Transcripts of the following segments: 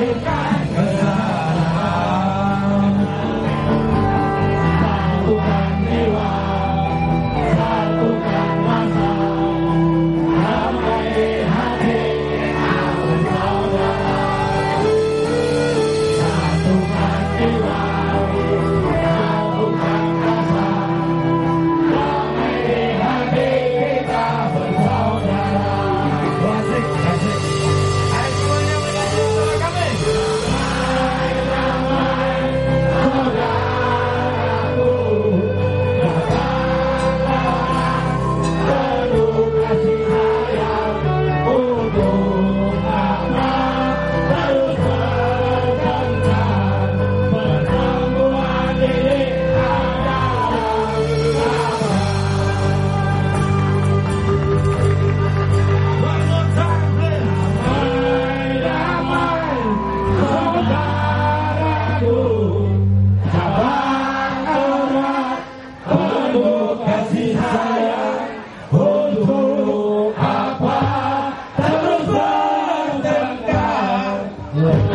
Hey, God.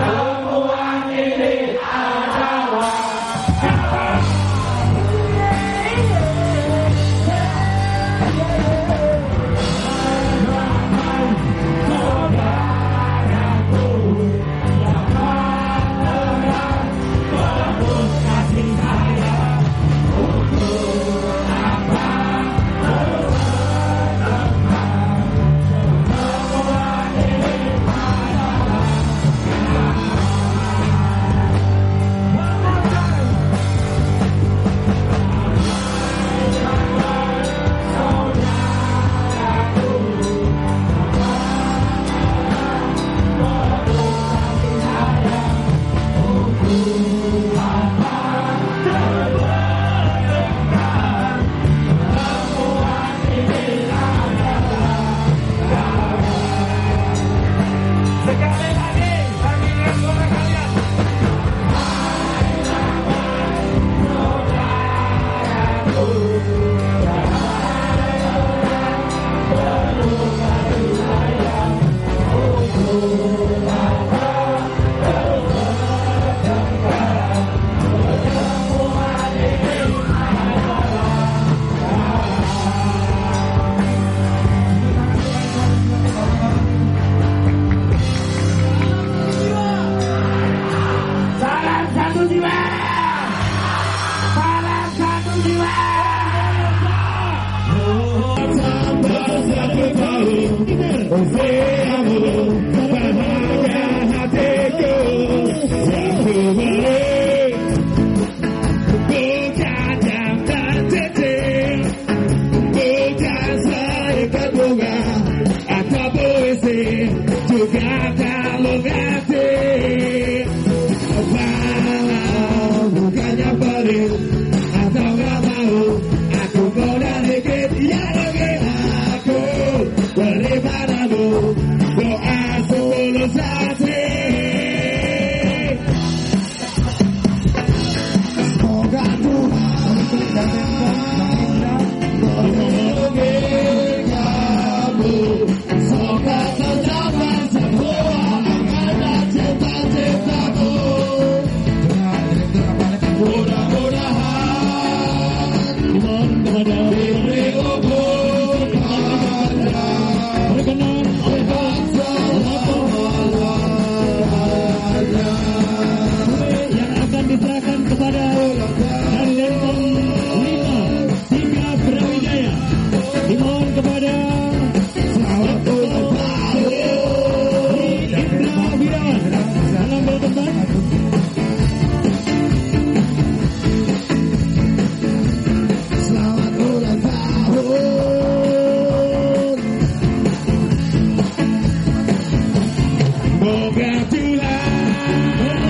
Come on, Vamos ver. Thank you. Over to.